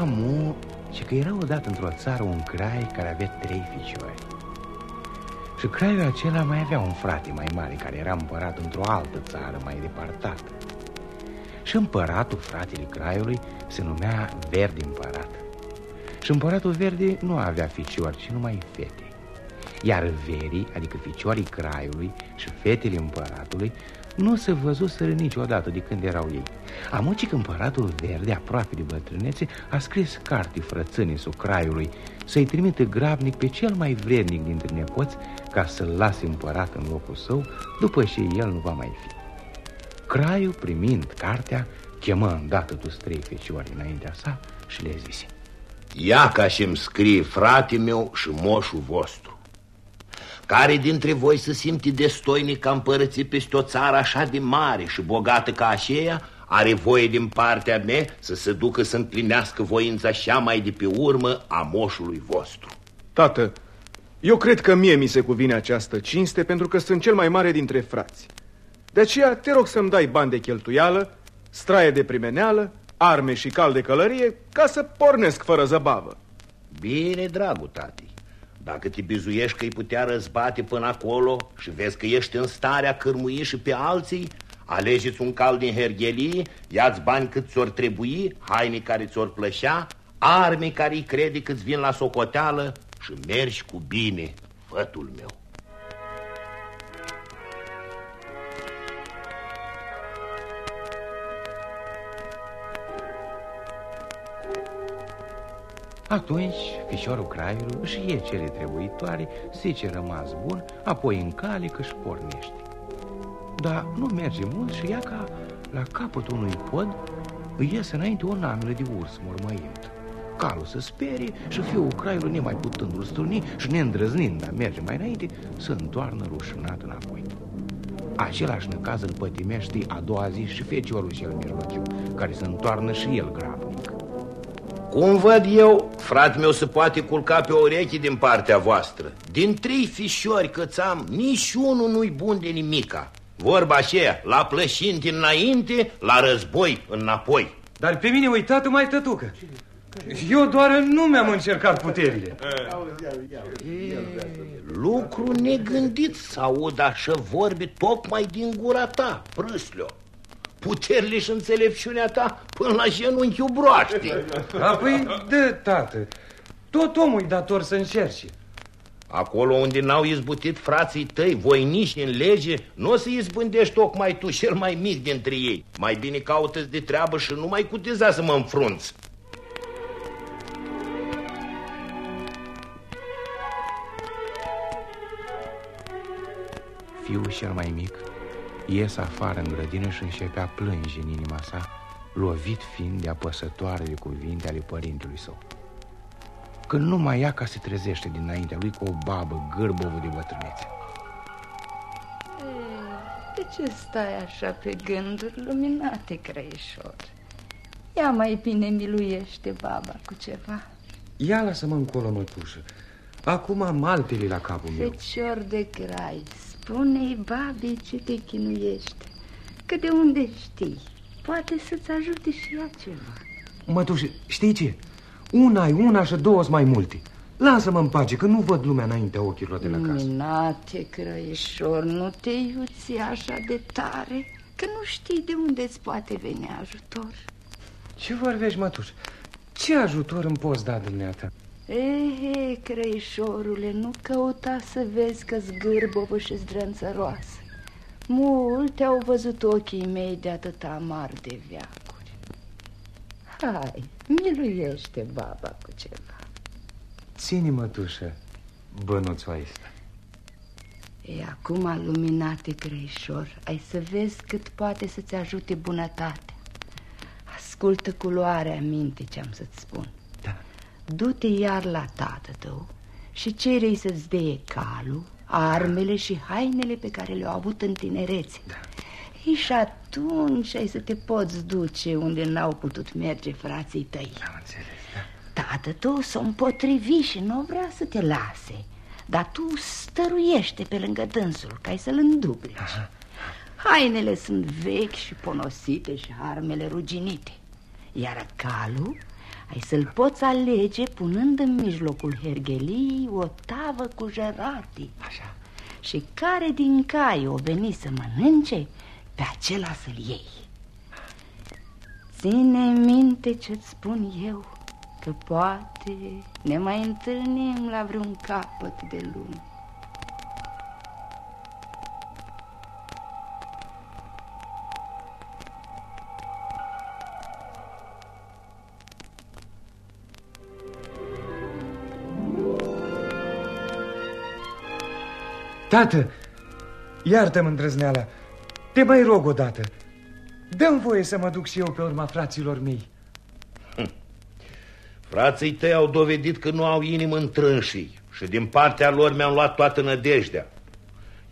Amu, și că era odată într-o țară un crai care avea trei ficiori. Și craiul acela mai avea un frate mai mare care era împărat într-o altă țară mai departată. Și împăratul, fratele craiului, se numea Verde Împărat. Și împăratul Verde nu avea ficiori, ci numai fete. Iar verii, adică ficiorii craiului și fetele împăratului, nu se văzuseră niciodată de când erau ei. Amucic împăratul verde, aproape de bătrânețe, a scris carte frățânii craiului să-i trimite grabnic pe cel mai vrednic dintre nepoți ca să-l lase împărat în locul său după ce el nu va mai fi. Craiul, primind cartea, chemă îndată tu trei feciori înaintea sa și le zise Ia ca și-mi scrie frate meu și moșul vostru care dintre voi se simte destoinic ca împărăți peste o țară așa de mare și bogată ca aceea, are voie din partea mea să se ducă să împlinească voința așa mai de pe urmă a moșului vostru. Tată, eu cred că mie mi se cuvine această cinste pentru că sunt cel mai mare dintre frați. De aceea te rog să-mi dai bani de cheltuială, straie de primeneală, arme și cal de călărie ca să pornesc fără zăbavă. Bine, dragul tati. Dacă te bizuiești că îi putea răzbate până acolo și vezi că ești în starea cârmui și pe alții, alegeți un cal din herghelie, ia-ți bani cât ți-or trebui, haine care ți-or plășea, arme care îi crede că-ți vin la socoteală și mergi cu bine, fătul meu. Atunci, fișorul craiului își ie cele trebuitoare, zice rămas bun, apoi încalică și pornește. Dar nu merge mult și ia ca la capătul unui pod îi iese înainte o namelă de urs mormăind. Calul să sperie și fiul craiului nemai putându-l stâlni și neîndrăznind a merge mai înainte, să întoarnă rușinat înapoi. Același năcaz îl pătimește a doua zi și feciorul cel mijlociu, care se întoarnă și el grabnic. Cum văd eu, frate meu se poate culca pe o ureche din partea voastră. Din trei fișori câți am, niciunul nu-i bun de nimica. Vorba aceea, la plășinti înainte, la război înapoi. Dar pe mine uitat mai tătucă. Eu doar nu mi-am încercat puterile. E, lucru negândit să aud așa vorbi tocmai din gura ta, prâslio puterile și înțelepciunea ta până la genunchiul broaște. Apoi, dă, tată, tot omul e dator să încerce. Acolo unde n-au izbutit frații tăi, voiniși în lege, nu o să izbândești tocmai tu, cel mai mic dintre ei. Mai bine caută de treabă și nu mai cuteza să mă înfrunți. Fiul cel mai mic ies afară în grădină și începe a plânge în inima sa, lovit fiind de apăsătoare de cuvinte ale părintelui său. Când nu mai ia ca se trezește dinaintea lui cu o babă gârbovă de bătrânețe. De ce stai așa pe gânduri luminate, crăișor? Ia mai bine miluiește baba cu ceva. Ia lasă-mă încolo, mătușă. Acum am altele la capul meu. Fecior de grai, Spune-i babi ce te chinuiește Că de unde știi Poate să-ți ajute și ea ceva Mătușe, știi ce? Una e una și două mai multe Lasă-mă în pace, că nu văd lumea înaintea ochilor de la casă Minate, crăieșor, nu te iuți așa de tare Că nu știi de unde îți poate veni ajutor Ce vorbești, mătuș? Ce ajutor îmi poți da dumneata? Ehe, crăișorule, nu căuta să vezi că zgârbovă și zdrânțăroasă. Multe au văzut ochii mei de atâta amar de veacuri. Hai, miluiește baba cu ceva. Ține, mătușă, bănuțul ăsta. E acum luminate, crăișor, ai să vezi cât poate să-ți ajute bunătatea. Ascultă culoarea minte ce am să-ți spun. Du-te iar la tată tău și cere să-ți dea calul, armele și hainele pe care le-au avut în tinerețe. Da. E, și atunci ai să te poți duce unde n-au putut merge frații tăi. Am înțeles, da. Tată tău s-o împotrivi și nu vrea să te lase. Dar tu stăruiește pe lângă dânsul ca să-l îndupleci. Aha. Hainele sunt vechi și ponosite și armele ruginite. Iar calul Ai să-l poți alege punând în mijlocul herghelii o tavă cu jărati Așa. Și care din cai o veni să mănânce, pe acela să-l iei. Ține minte ce-ți spun eu Că poate ne mai întâlnim la vreun capăt de lume Tată, iartă-mă îndrăzneala. Te mai rog odată. Dă-mi voie să mă duc și eu pe urma fraților mei. Frații tăi au dovedit că nu au inimă întrânșii și din partea lor mi-am luat toată nădejdea.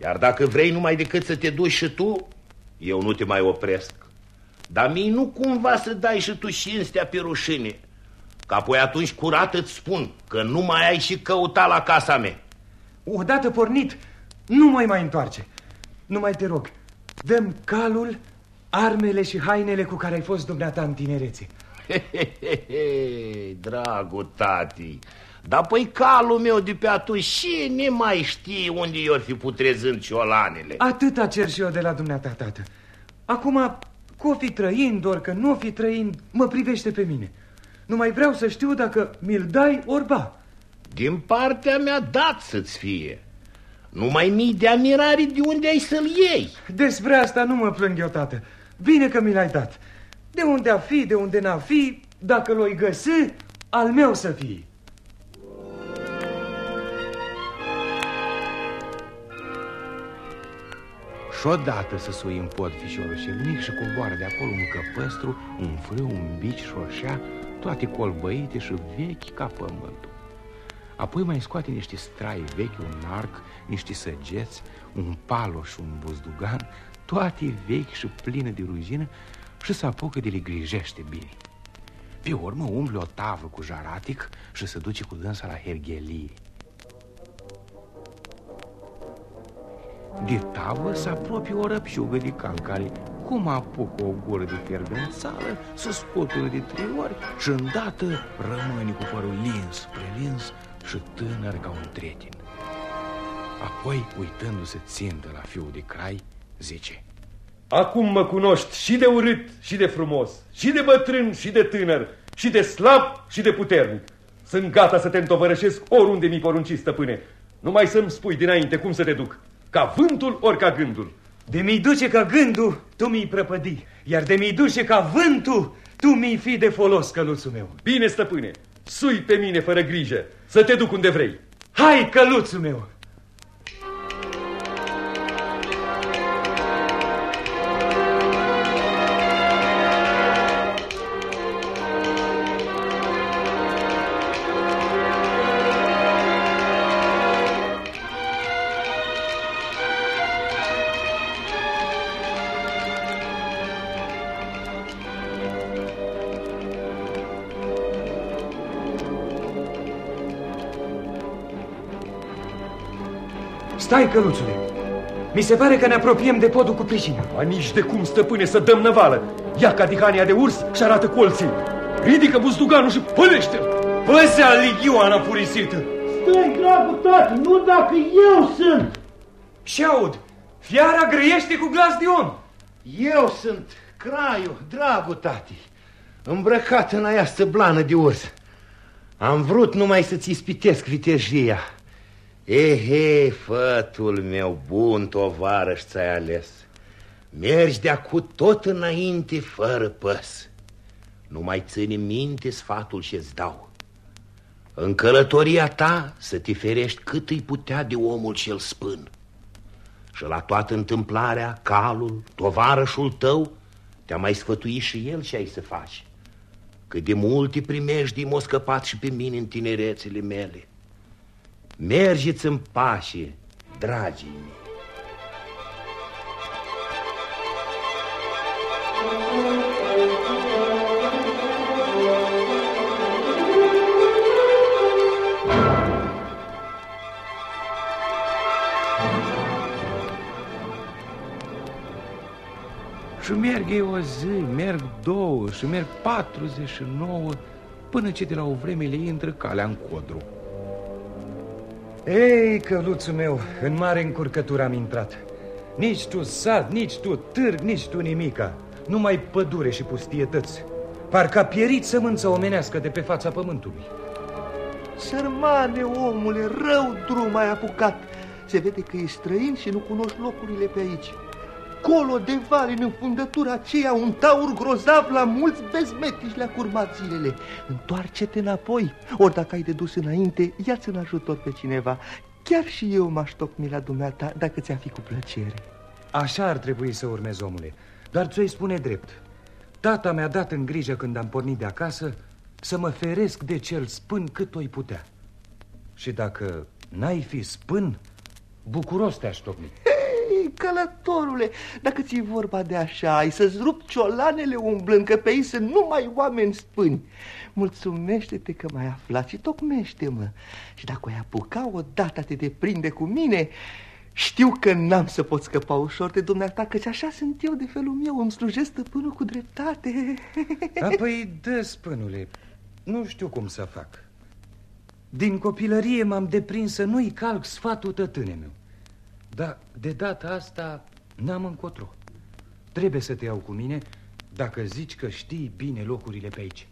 Iar dacă vrei numai decât să te duci și tu, eu nu te mai opresc. Dar mie nu cumva să dai și tu cinstea pe rușine, că apoi atunci curat îți spun că nu mai ai și căuta la casa mea. Odată pornit, nu mai mai întoarce. Nu mai te rog, dăm calul, armele și hainele cu care ai fost dumneata în tinerețe. He, he, he, he, dragul tati, dar păi calul meu de pe atunci și ne mai știe unde i-or fi putrezând ciolanele. Atâta cer și eu de la dumneata, tată. Acum, cu o fi trăind, ori că nu o fi trăind, mă privește pe mine. Nu mai vreau să știu dacă mi-l dai orba. Din partea mea dat să-ți fie. Numai mii de amirari de unde ai să-l iei. Despre asta nu mă plâng eu, tată. Bine că mi l-ai dat. De unde a fi, de unde n-a fi, dacă l-oi găsi, al meu să fie. Și șodată să sui în pod fișorul cel mic și coboară de acolo un căpăstru, un frâu, un bici și o șa, toate colbăite și vechi ca pământul. Apoi mai scoate niște strai vechi, un arc, niște săgeți, un paloș și un buzdugan, toate vechi și pline de ruzină și se apucă de le grijește bine. Pe urmă umple o tavă cu jaratic și se duce cu dânsa la herghelie. De tavă se apropie o răpșugă de cal care, cum apucă o gură de fierbințală, se scotură de trei ori și îndată rămâne cu părul lins, prelins și tânăr ca un tretin. Apoi, uitându-se țintă la fiul de crai, zice Acum mă cunoști și de urât și de frumos, și de bătrân și de tânăr, și de slab și de puternic. Sunt gata să te întovărășesc oriunde mi porunci, stăpâne. Numai să-mi spui dinainte cum să te duc, ca vântul ori ca gândul. De mi duce ca gândul, tu mi-i prăpădi, iar de mi duce ca vântul, tu mi-i fi de folos, căluțul meu. Bine, stăpâne, sui pe mine fără grijă, să te duc unde vrei. Hai, căluțul meu! Stai, căluțule! Mi se pare că ne apropiem de podul cu pricină. A, nici de cum, stăpâne, să dăm năvală. Ia ca dihania de urs și arată colții. Ridică buzduganul și pălește-l. Păsea ligioana furisită! Stai, dragul tati, nu dacă eu sunt! Și aud, fiara grăiește cu glas de om. Eu sunt Craiu, dragul tati, îmbrăcat în aia blană de urs. Am vrut numai să-ți ispitesc vitejia. Ehe, fătul meu bun, tovarăș ți-ai ales. Mergi de acu tot înainte, fără păs. Nu mai ține minte sfatul ce-ți dau. În călătoria ta să te ferești cât îi putea de omul cel spân. Și la toată întâmplarea, calul, tovarășul tău, te-a mai sfătuit și el ce ai să faci. Cât de multe primești m-au scăpat și pe mine în tinerețele mele. Mergeți în pace, dragii mei. Și merg ei o zi, merg două și merg 49 până ce de la o vreme le intră calea în codru. Ei, căluțul meu, în mare încurcătură am intrat. Nici tu sat, nici tu târg, nici tu nimica. Numai pădure și pustietăți. Parcă a pierit sămânța omenească de pe fața pământului. Sărmane, omule, rău drum ai apucat. Se vede că e străin și nu cunoști locurile pe aici. Colo de vale, în fundătura aceea, un taur grozav la mulți bezmetici le-a curmat zilele. Întoarce-te înapoi, ori dacă ai de dus înainte, ia-ți în ajutor pe cineva. Chiar și eu m-aș tocmi la dumneata dacă ți-am fi cu plăcere. Așa ar trebui să urmezi, omule. Dar ți-o spune drept. Tata mi-a dat în grijă când am pornit de acasă să mă feresc de cel spân cât o-i putea. Și dacă n-ai fi spân, bucuros te-aș tocmi. Hei, călătorule, dacă ți-e vorba de așa, ai să-ți rup ciolanele umblând, că pe ei sunt numai oameni spâni. Mulțumește-te că m-ai aflat și tocmește-mă. Și dacă o-ai apuca odată te deprinde cu mine, știu că n-am să pot scăpa ușor de dumneata, căci așa sunt eu de felul meu, îmi slujesc stăpânul cu dreptate. Apoi, dă, spânule, nu știu cum să fac. Din copilărie m-am deprins să nu-i calc sfatul tătâne meu. Dar de data asta n-am încotro. Trebuie să te iau cu mine dacă zici că știi bine locurile pe aici.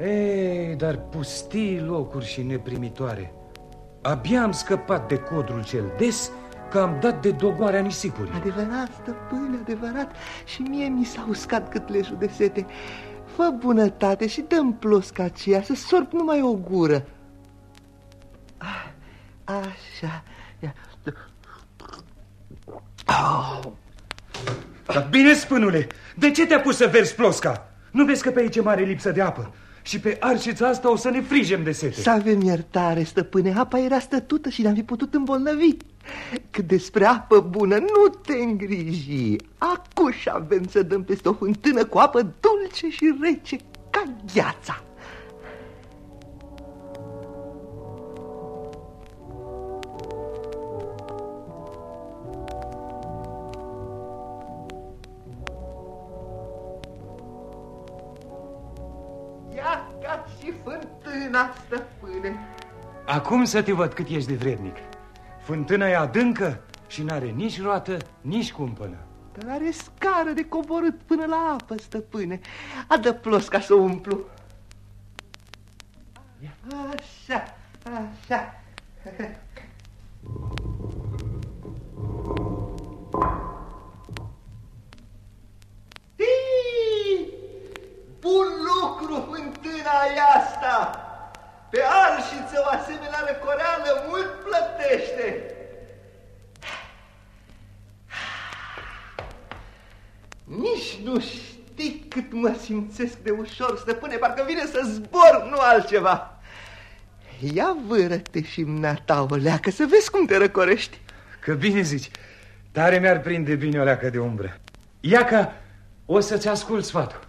Ei, dar pustii locuri și neprimitoare. Abia am scăpat de codrul cel des că am dat de dogoarea nisipurii. Adevărat, stăpâne, adevărat, și mie mi s-a uscat cât le de sete. Fă bunătate și dă-mi plosca aceea să sorb numai o gură. Ah, așa, ia. Oh. Dar bine, spânule, de ce te-a pus să verzi plosca? Nu vezi că pe aici e mare lipsă de apă? Și pe arșița asta o să ne frigem de sete Să avem iertare, stăpâne Apa era stătută și ne-am fi putut îmbolnăvi Cât despre apă bună, nu te îngriji Acuși avem să dăm peste o fântână cu apă dulce și rece ca gheața fântâna, stăpâne. Acum să te văd cât ești de vrednic. Fântâna e adâncă și n-are nici roată, nici cumpănă. Dar are scară de coborât până la apă, stăpâne. Adă plos ca să umplu. Așa, așa. Bun lucru fântâna asta! Pe arșiță o asemenea răcoreală mult plătește. Nici nu știi cât mă simțesc de ușor, stăpâne, parcă vine să zbor, nu altceva. Ia vâră-te și mnata o leacă să vezi cum te răcorești. Că bine zici, tare mi-ar prinde bine o leacă de umbră. Ia ca o să-ți ascult sfatul.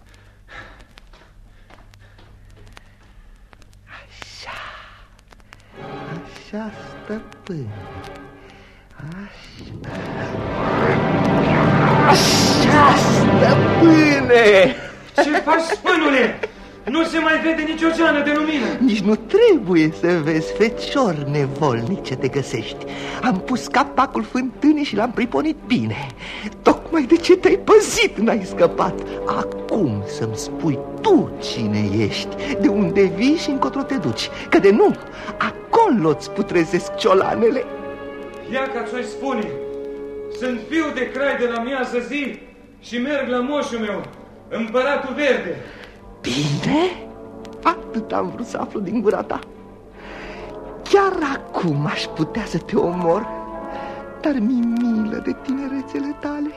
Așa, stăpâne. Așa. Așa, stăpâne! Ce faci, spânule? Nu se mai vede nicio geană de lumină. Nici nu trebuie să vezi, fecior nevolnic ce te găsești. Am pus capacul fântânii și l-am priponit bine. Tocmai de ce te-ai păzit n-ai scăpat. Acum să-mi spui tu cine ești, de unde vii și încotro te duci. Că de nu, acolo-ți putrezesc ciolanele. Ia ca ți-o spune, sunt fiu de crai de la miază zi și merg la moșul meu, împăratul verde. Bine? Atât am vrut să aflu din gura ta. Chiar acum aș putea să te omor, dar mi milă de tinerețele tale.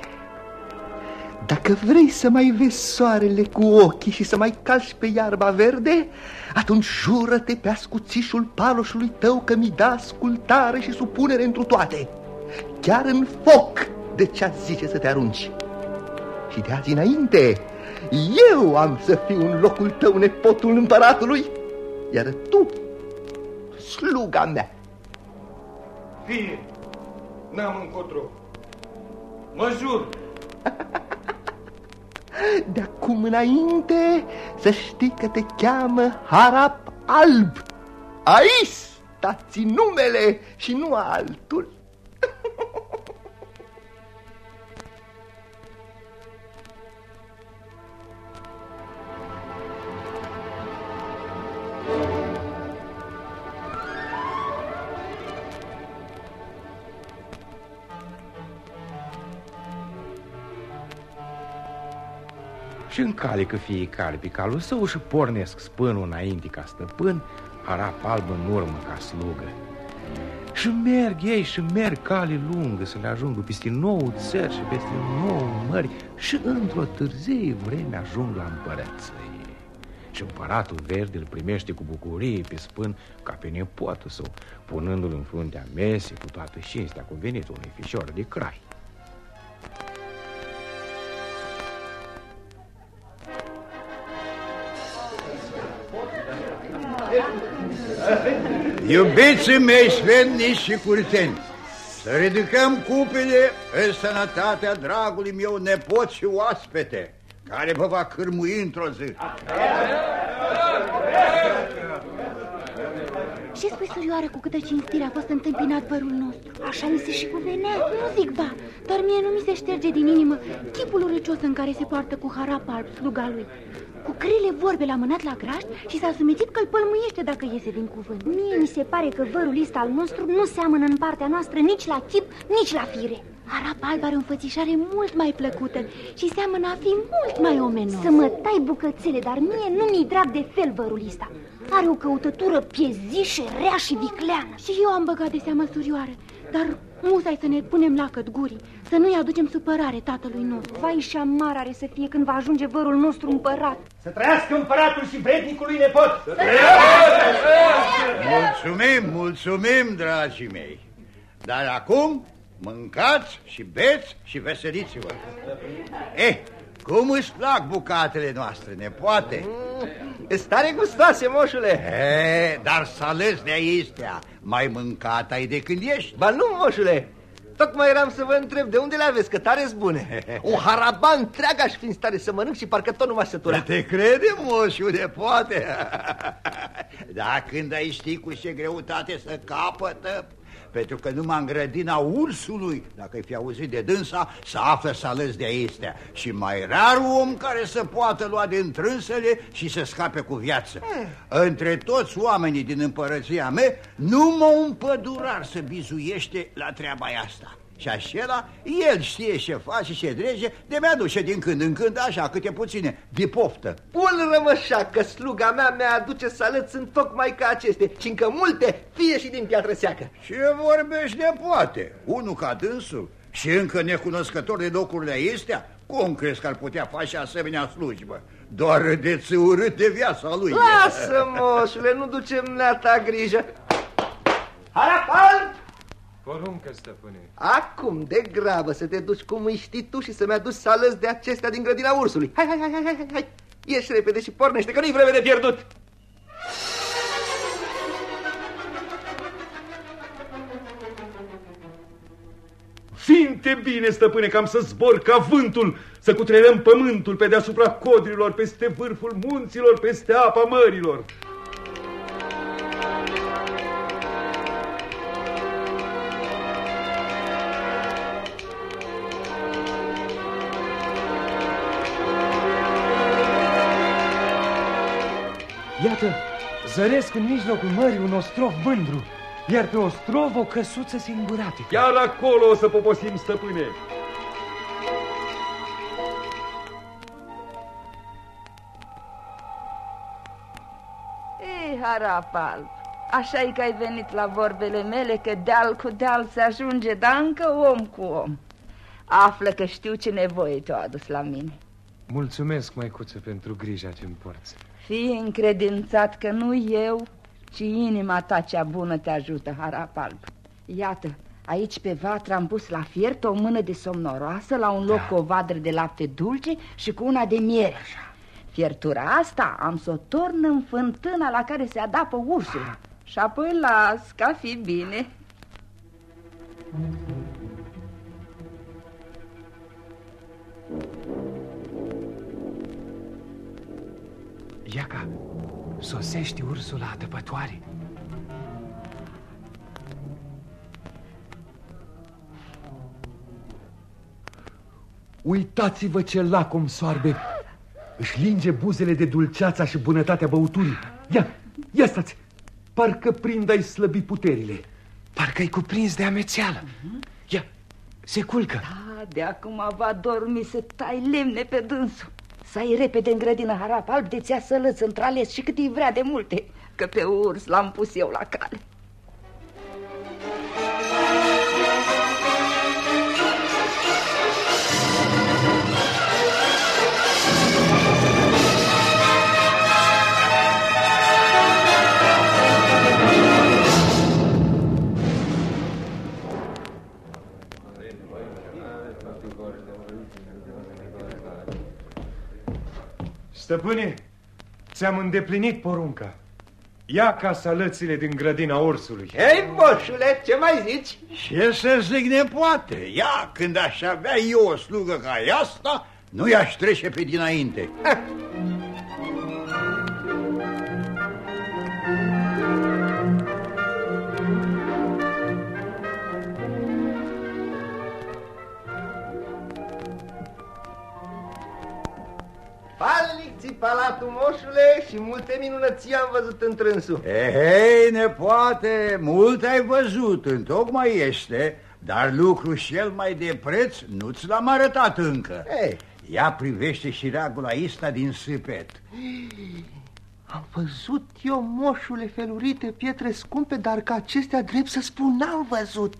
Dacă vrei să mai vezi soarele cu ochii și să mai calci pe iarba verde, atunci jură-te pe ascuțișul paloșului tău că mi da ascultare și supunere întru toate, chiar în foc de ce zice să te arunci. Și de azi înainte Eu am să fiu în locul tău nepotul împăratului, iar tu, sluga mea. Fie, n-am încotro. Mă jur. De acum înainte să știi că te cheamă Harap Alb. Aici stați numele și nu altul. Și încalecă fiecare pe calul său și pornesc spânul înainte ca stăpân, harap alb în urmă ca slugă. Și merg ei și merg cale lungă să le ajungă peste nouă țări și peste nouă mări și într-o târzie vreme ajung la împărăție. Și împăratul verde îl primește cu bucurie pe spân ca pe nepotul său, punându-l în fruntea mesei cu toată cinstea cu venitul unui fișor de crai. Iubiții mei sfetnici și curteni, să ridicăm cupele în sănătatea dragului meu nepot și oaspete, care vă va cârmui într-o zi. Ce spui, surioară, cu câtă cinstire a fost întâmpinat părul nostru? Așa mi se și cuvenea. Nu zic ba, dar mie nu mi se șterge din inimă chipul urăcios în care se poartă cu harap alb sluga lui. Cu crile vorbe l-a mânat la graș și s-a sumițit că îl pălmuiește dacă iese din cuvânt. Mie mi se pare că vărul ăsta al nostru nu seamănă în partea noastră nici la chip, nici la fire. Arap alb are o înfățișare mult mai plăcută și seamănă a fi mult mai omenos. Să mă tai bucățele, dar mie nu mi-i drag de fel vărul ăsta. Are o căutătură piezișă, rea și vicleană. Și eu am băgat de seamă surioară, dar musai să ne punem la căt gurii, să nu-i aducem supărare tatălui nostru. Vai și amar are să fie când va ajunge vărul nostru împărat. Să trăiască împăratul și vrednicului nepot! Să Mulțumim, mulțumim, dragii mei. Dar acum mâncați și beți și veseliți-vă. Eh, cum îți plac bucatele noastre, nepoate? Mm, stare gustoase, moșule. E, dar să ales de aistea. Mai mâncat ai de când ești? Ba nu, moșule. Tocmai eram să vă întreb de unde le aveți, că tare bune. O haraba întreagă aș fi în stare să mănânc și parcă tot nu m-aș sătura. Te crede, moșule, poate. Da, când ai ști cu ce greutate să capătă, pentru că numai în grădina ursului, dacă ai fi auzit de dânsa, să află să ales de aistea. Și mai rar om care să poată lua din trânsele și să scape cu viață. Eh. Între toți oamenii din împărăția mea, numai un pădurar să bizuiește la treaba asta. Și așa, el știe ce face și ce drege, de mi-aduce din când în când așa câte puține, de poftă. Bun rămășa că sluga mea mi-aduce salăți în tocmai ca aceste și încă multe, fie și din piatră seacă. Ce vorbești de poate? Unul ca dânsul și încă necunoscător de locurile acestea? Cum crezi că ar putea face asemenea slujbă? Doar de urât de viața lui. Lasă, moșule, nu ducem neata grijă. Harapal! Poruncă, stăpâne. Acum, de grabă, să te duci cum îi știi tu și să-mi aduci salăți de acestea din grădina ursului. Hai, hai, hai, hai, hai, hai. Ieși repede și pornește, că nu-i vreme de pierdut. Finte bine, stăpâne, că am să zbor ca vântul, să cutrerăm pământul pe deasupra codrilor, peste vârful munților, peste apa mărilor. Iată, zăresc în mijlocul mării un ostrov mândru, iar pe ostrov o căsuță singuratică. Chiar acolo o să poposim, stăpâne. Ei, harapal, așa e că ai venit la vorbele mele că deal cu deal se ajunge, dar încă om cu om. Află că știu ce nevoie te-a adus la mine. Mulțumesc, măicuță, pentru grija ce-mi porți. Fii încredințat că nu eu, ci inima ta cea bună te ajută, harap alb. Iată, Aici pe vatră am pus la fiert o mână de somnoroasă, la un loc da. cu o vadră de lapte dulce și cu una de miere. Așa. Fiertura asta am să o torn în fântâna la care se adapă ursul. Și apoi las ca fi bine. Iaca, sosește ursul la adăpătoare. Uitați-vă ce lacom soarbe. Își linge buzele de dulceața și bunătatea băuturii. Ia, ia stați. Parcă prind ai slăbi puterile. Parcă-i cuprins de amețeală. Ia, se culcă. Da, de acum va dormi să tai lemne pe dânsul Să ai repede în grădină harap alb de ți-a sălăț între și cât îi vrea de multe Că pe urs l-am pus eu la cale Stăpâne, ți-am îndeplinit porunca. Ia ca salățile din grădina ursului. Hei, moșule, ce mai zici? Ce să zic nepoate? Ia, când aș avea eu o slugă ca asta, nu i-aș trece pe dinainte. Palatul moșule și multe minunății am văzut în trânsul. Hei, nepoate, mult ai văzut, întocmai este, dar lucru cel mai de preț nu ți l-am arătat încă. Hey. Ia privește și reagul ista din sâpet. Am văzut eu, moșule, felurite pietre scumpe, dar ca acestea, drept să spun, n-am văzut.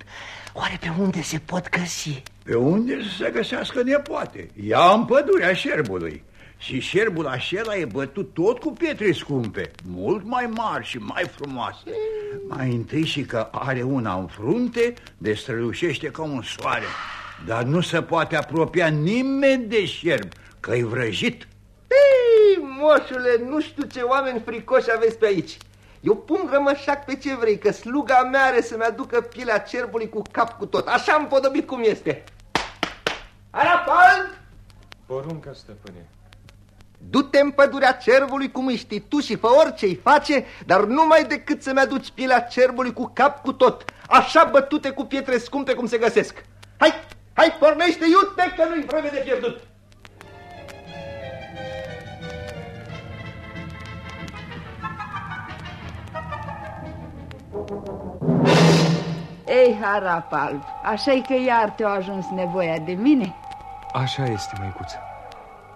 Oare pe unde se pot găsi? Pe unde să se găsească nepoate? Ia în pădurea șerbului. Și șerbul acela e bătut tot cu pietre scumpe, mult mai mari și mai frumoase. Mai întâi și că are una în frunte, de strălușește ca un soare. Dar nu se poate apropia nimeni de șerb, că e vrăjit. Ei, moșule, nu știu ce oameni fricoși aveți pe aici. Eu pun rămășac pe ce vrei, că sluga mea are să-mi aducă pielea cerbului cu cap cu tot. Așa am podobit cum este. Arapal! Porunca, stăpâne. Du-te în pădurea cervului cum îi știi tu și fă orice-i face, dar numai decât să-mi aduci pielea cervului cu cap cu tot, așa bătute cu pietre scumpe cum se găsesc. Hai, hai, pornește, iute, că nu-i vreme de pierdut. Ei, harap alb, așa-i că iar te-a ajuns nevoia de mine? Așa este, măicuță.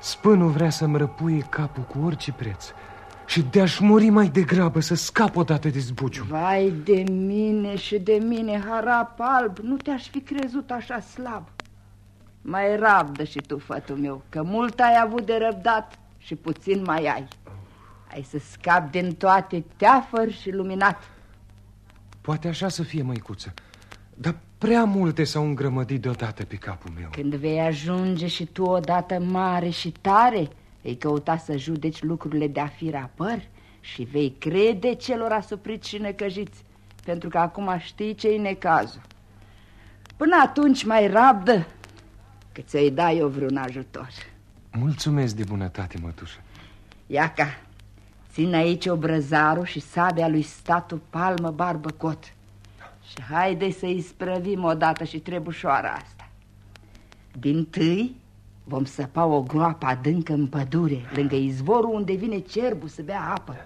Spânul vrea să-mi răpuie capul cu orice preț și de-aș muri mai degrabă să scap odată de zbuciu. Vai de mine și de mine, harap alb, nu te-aș fi crezut așa slab. Mai rabdă și tu, fătul meu, că mult ai avut de răbdat și puțin mai ai. Ai să scap din toate teafări și luminat. Poate așa să fie, măicuță, dar Prea multe s-au îngrămădit deodată pe capul meu. Când vei ajunge și tu odată mare și tare Vei căuta să judeci lucrurile de-a fi rapăr Și vei crede celor asupriți și necăjiți Pentru că acum știi ce-i necazul. Până atunci mai rabdă Că ți-o-i da eu vreun ajutor. Mulțumesc de bunătate, mătușă. Iaca, țin aici obrăzarul și sabia lui statul palmă barbă cot și haide să isprăvim odată și trebușoara asta. Din tâi vom săpa o groapă adâncă în pădure, lângă izvorul unde vine cerbul să bea apă.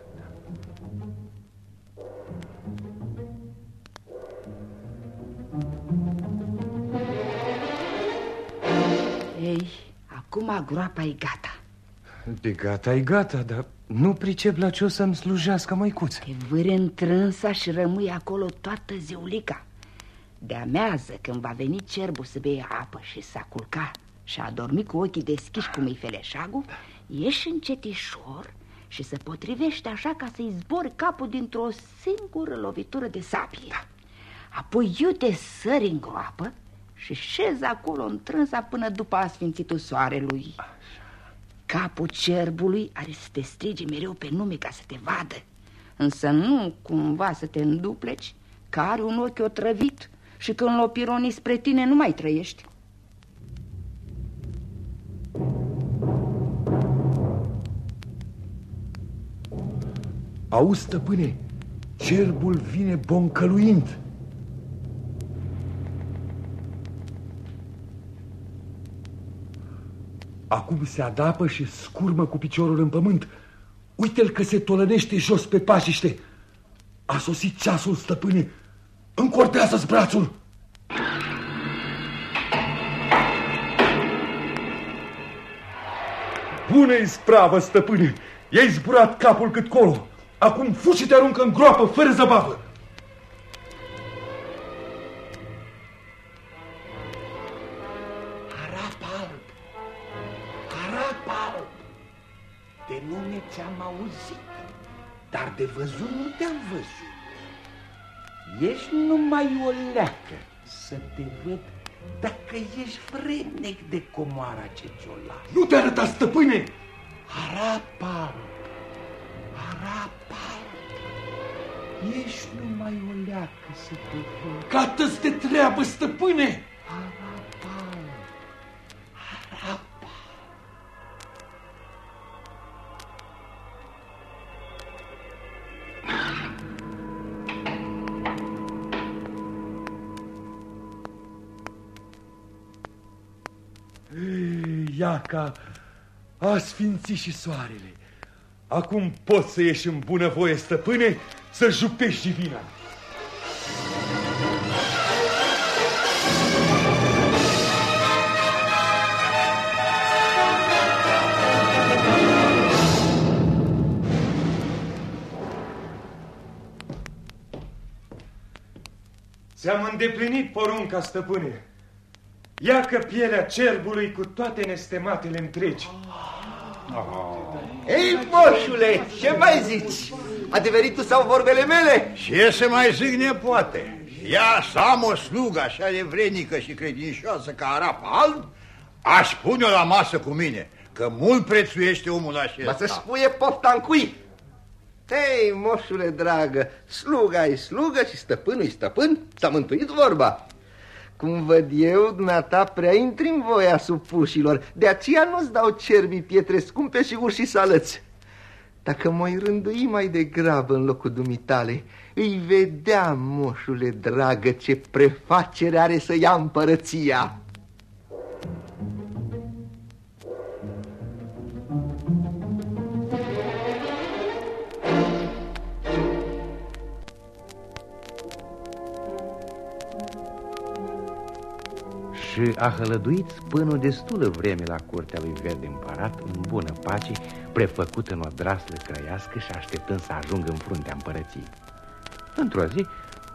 Ei, acum groapa e gata. De gata e gata, dar nu pricep la ce o să-mi slujească măicuță Te vâri întrânsa și rămâi acolo toată ziulica De amează când va veni cerbul să bea apă și să culca Și a dormi cu ochii deschiși cum îi feleșagul Ieși încetișor și se potrivește așa ca să-i zbori capul dintr-o singură lovitură de sabie da. Apoi iute sări în groapă și șez acolo întrânsa până după asfințitul soarelui. Așa. Capul cerbului are să te strige mereu pe nume ca să te vadă, însă nu cumva să te îndupleci, că are un ochi otrăvit și când l-o pironi spre tine nu mai trăiești. Auzi, stăpâne, cerbul vine boncăluind. Acum se adapă și scurmă cu piciorul în pământ. Uite-l că se tolănește jos pe pașiște. A sosit ceasul, stăpâne. Încordează-ți brațul! Bună-i spravă, stăpâne! I-ai zburat capul cât colo. Acum fugi și te aruncă în groapă, fără zăbavă. Auzit, dar de văzut nu te-am văzut. Ești numai o leacă să te văd dacă ești vrednic de comoara ce ți-o las. Nu te arăta, stăpâne! Arapal, arapal, ești numai o leacă să te văd. Gata-ți de treabă, stăpâne! Arapal, Iaca a sfințit și soarele. Acum poți să ieși în bunăvoie, stăpâne, să jupești divina. Ți-am îndeplinit porunca, stăpâne. Ia că pielea cerbului cu toate nestematele întregi. Ei, moșule, ce mai zici? Adeveritul sau vorbele mele? Ce să mai zic nepoate? Ia să am o slugă așa de vrenică și credincioasă ca arap alb, aș pune-o la masă cu mine, că mult prețuiește omul acesta. Ba să-și puie pofta în cui. Hei, moșule dragă, sluga e slugă și stăpânul e stăpân, s-a mântuit vorba. Cum văd eu, dumneata prea intri în voia supușilor, de aceea nu-ți dau cerbii pietre scumpe și urși salăți. Dacă mă rândui mai degrabă în locul dumitale, îi vedea, moșule dragă, ce prefacere are să ia împărăția. Și a hălăduit spânul destulă vreme la curtea lui Verde Împărat, în bună pace, prefăcut în o draslă crăiască și așteptând să ajungă în fruntea împărăției. Într-o zi,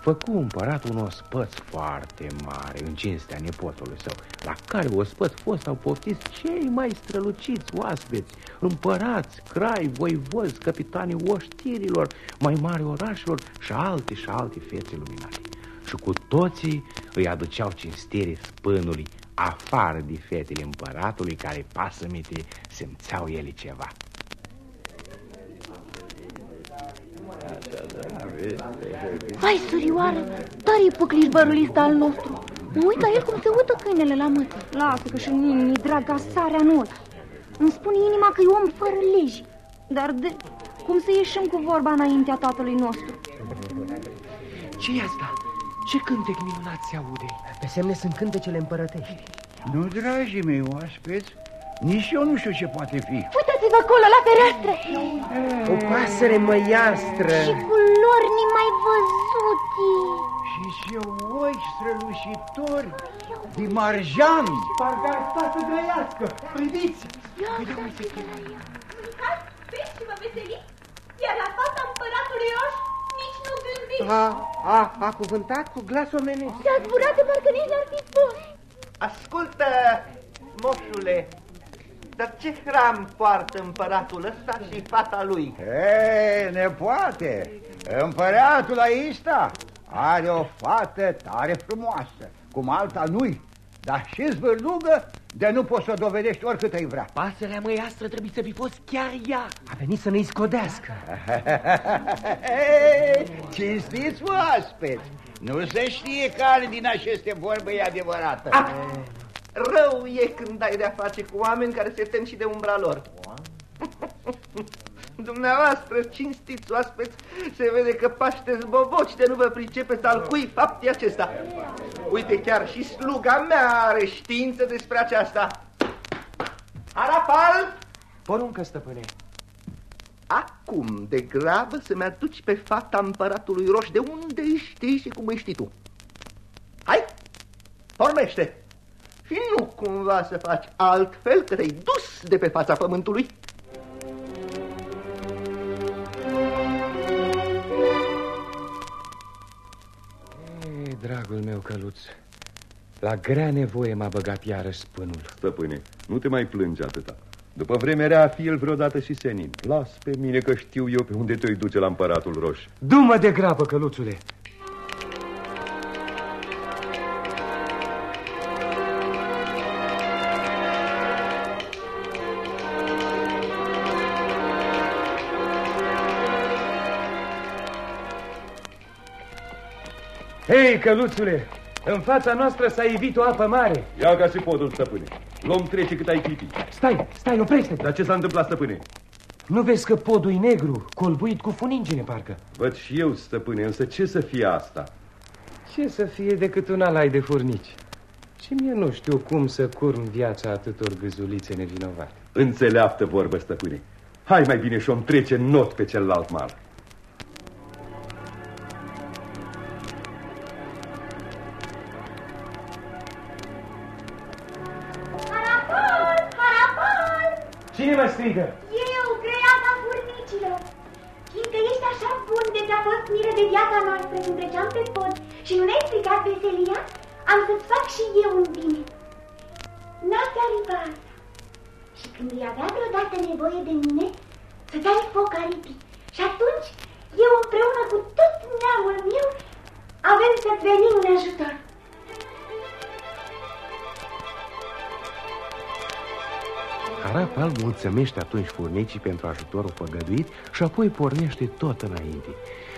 făcu împăratul un ospăț foarte mare în cinstea nepotului său, la care ospăț fost au poftit cei mai străluciți oaspeți, împărați, crai, voivozi, capitanii oștirilor, mai mari orașelor și alte și alte fețe luminate și cu toții îi aduceau cinstire spânului, afară de fetele împăratului care pasămite simțeau ele ceva. Hai, surioară, tare păcliș bărul ăsta al nostru. Uite el cum se uită câinele la mătă. Lasă că și nimeni, draga sarea în ochi. Îmi spune inima că e om fără legi. Dar de cum să ieșim cu vorba înaintea tatălui nostru? ce e asta? Ce cântec minunat se aude? Pe semne sunt cântecele împărătești. Nu, dragii mei oaspeți, nici eu nu știu ce poate fi. Uitați-vă acolo, la fereastră! O pasăre măiastră. Și culori nimai văzute. Și și ochi strălușitori de marjan. Parcă ar sta să grăiască. Priviți! Ia uitați-vă la ea. Mâncați, beți și vă veseliți, iar la fața împăratului Roș nici nu gândiți. A, a, a cuvântat cu glas omenesc. Se a zburat de parcă nici n-ar fi spus. Ascultă, moșule, dar ce hram poartă împăratul ăsta și fata lui? E, nepoate, împăratul aici sta. Are o fată tare frumoasă, cum alta nu-i, dar și zvârlugă de nu poți să o dovedești oricât îi vrea. Pasărea măiastră trebuie să fi fost chiar ea. A venit să ne scodească. Cinstiți oaspeți! Nu se știe care din aceste vorbe e adevărată. Ah, rău e când ai de-a face cu oameni care se tem și de umbra lor. Dumneavoastră, cinstiți oaspeți, se vede că pașteți boboci de nu vă pricepeți al cui fapt e acesta. Uite, chiar și sluga mea are știință despre aceasta. Arapal! Poruncă, stăpâne. Acum, de grabă, să-mi aduci pe fata împăratului roș de unde îi știi și cum îi știi tu. Hai, pornește! Și nu cumva să faci altfel că te-ai dus de pe fața pământului. Dragul meu căluț, la grea nevoie m-a băgat iarăși spânul. Stăpâne, nu te mai plânge atâta. După vreme rea fi el vreodată și senin. Las pe mine că știu eu pe unde te-o duce la împăratul roș. Du-mă de grabă, căluțule! Hei, căluțule, în fața noastră s-a ivit o apă mare. Ia ca și podul, stăpâne. Luăm trece cât ai clipi. Stai, stai, oprește -te. Dar ce s-a întâmplat, stăpâne? Nu vezi că podul e negru, colbuit cu funingine, parcă? Văd și eu, stăpâne, însă ce să fie asta? Ce să fie decât un alai de furnici? Și mie nu știu cum să curm viața atâtor gâzulițe nevinovate. Înțeleaptă vorbă, stăpâne. Hai mai bine și om trece not pe celălalt mal. Harapal mulțumește atunci furnicii pentru ajutorul făgăduit și apoi pornește tot înainte.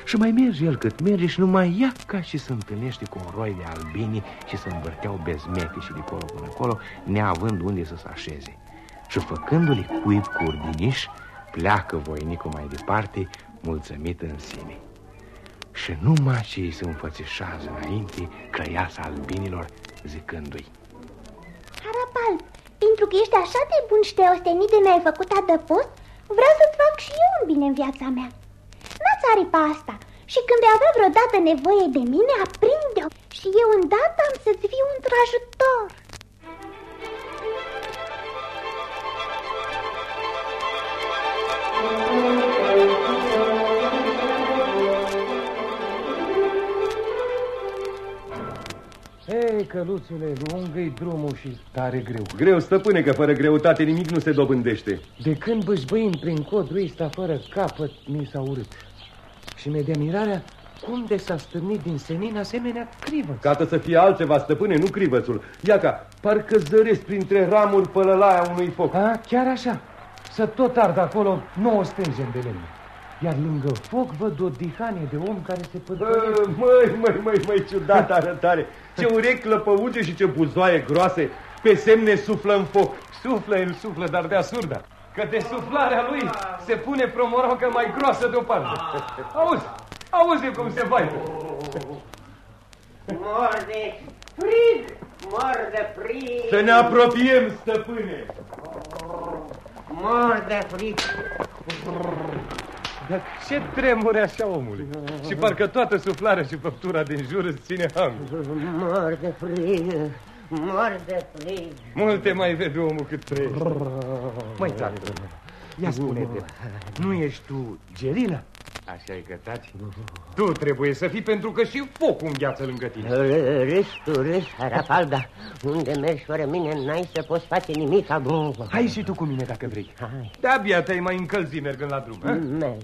Și mai merge el cât merge și numai ia ca și se întâlnește cu un roi de albini și se învârteau bezmete și de acolo până acolo, neavând unde să se așeze. Și făcându-le cuib cu urdiniș, pleacă voinicul mai departe, mulțumit în sine. Și numai ce îi se înfățișează înainte, căiasa albinilor, zicându-i. Harapal, pentru că ești așa de bun și te ostenit de mi-ai făcut adăpost, vreau să-ți fac și eu un bine în viața mea. N-ați aripa asta și când vei avea vreodată nevoie de mine, aprinde-o și eu îndată am să-ți fiu într-ajutor. Hei, căluțule, lungă-i drumul și tare greu. Greu, stăpâne, că fără greutate nimic nu se dobândește. De când bășbăim prin codul ăsta fără capăt, mi s-a urât. Și mi-e de mirarea cum de s-a stârnit din senin asemenea crivăț. Cată să fie altceva, stăpâne, nu crivățul. Iaca, parcă zăresc printre ramuri pălălaia unui foc. A, chiar așa. Să tot ard acolo nouă stângeni de lemne. Iar lângă foc văd o dihanie de om care se pătrănește. Bă, Măi, măi, măi, măi, ciudată arătare. Ce urechi clăpăuge și ce buzoaie groase. Pe semne suflă în foc. Suflă, el suflă, dar de surda. Că de suflarea lui se pune promorocă mai groasă de o parte. Auzi, auzi cum se vai. Mor de frig, mor de frig. Să ne apropiem, stăpâne. Mor de frig. Dar ce tremure așa, omule? Și parcă toată suflarea și făptura din jur îți ține hang. Mor de frig, mor de frig. Multe mai vede omul cât trăiește. Măi, tată, ia spune de nu ești tu Gelina? Așa e că taci? Tu trebuie să fii pentru că și focul îngheață lângă tine. Râs, tu râs, Harapalda. Unde mergi fără mine, n-ai să poți face nimic. Hai și tu cu mine dacă vrei. Hai. De-abia te-ai mai încălzi mergând la drum, ha? Merg.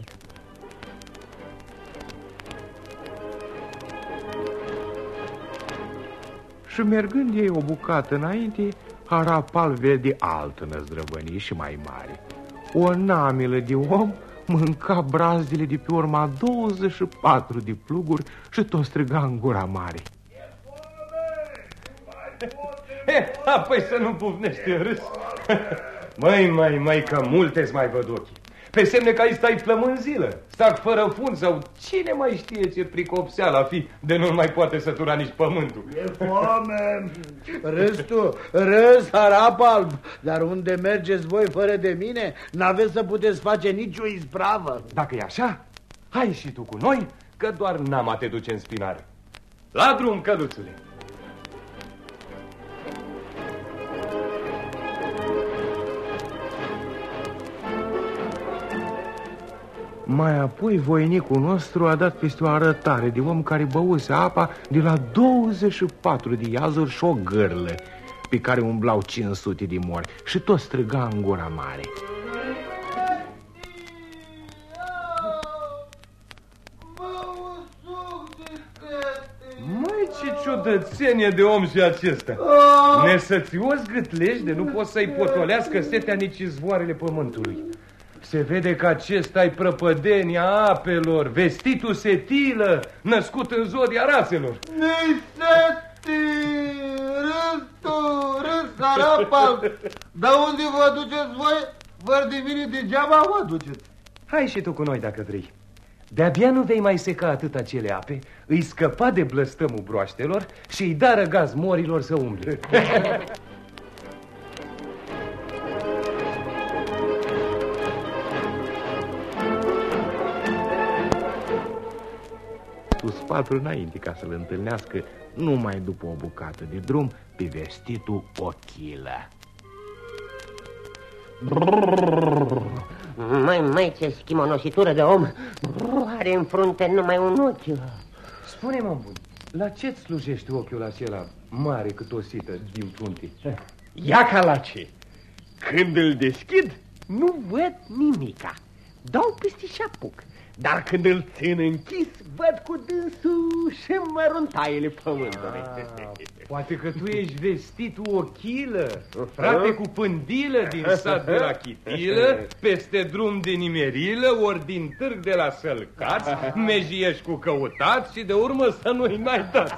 Și mergând ei o bucată înainte, Harapal vede altă năzdrăvănie și mai mare. O namilă de om mânca brazdele de pe urma 24 de pluguri și tot striga în gura mare. He, apoi să nu pufnești în râs. Mai, mai, mai, că multe mai văd ochii. Pe semne că aici stai plămânzilă, stac fără fund sau cine mai știe ce pricopseală fi de nu mai poate sătura nici pământul. E foame. Râs tu, râs, harap alb, dar unde mergeți voi fără de mine, n-aveți să puteți face nicio ispravă. Dacă e așa, hai și tu cu noi, că doar n-am a te duce în spinare. La drum, căluțule! Mai apoi voinicul nostru a dat peste o arătare de om care băuse apa de la 24 de iazuri și o gârlă pe care umblau 500 de mori și tot striga în gura mare. Măi, ce ciudățenie de om și acesta! Nesățios gâtlești de nu poți să-i potolească setea nici izvoarele pământului. Se vede că acesta e prăpădenia apelor, vestitul setilă, născut în zodia raselor. Niseti, râstu, râs, harapal. Dar unde vă duceți voi? Fără de mine degeaba vă duceți. Hai și tu cu noi dacă vrei. De-abia nu vei mai seca atât acele ape, îi scăpa de blăstămul broaștelor și îi da răgaz morilor să umble. patru înainte ca să-l întâlnească numai după o bucată de drum pe vestitul Ochilă. Mai, mai, ce schimonositură de om! Are în frunte numai un ochi. Spune-mă, bun, la ce-ți slujește ochiul acela mare cât o sită din frunte? Ia ca la ce? Când îl deschid, nu văd nimica. Dau peste și apuc. Dar când îl țin închis, văd cu dânsul și măruntaiele pământului. Ah, poate că tu ești vestitul ochilă, frate cu pândilă din sat de la Chitilă, peste drum de nimerilă, ori din târg de la Sălcați, mejiești cu căutați și de urmă să nu-i mai dați.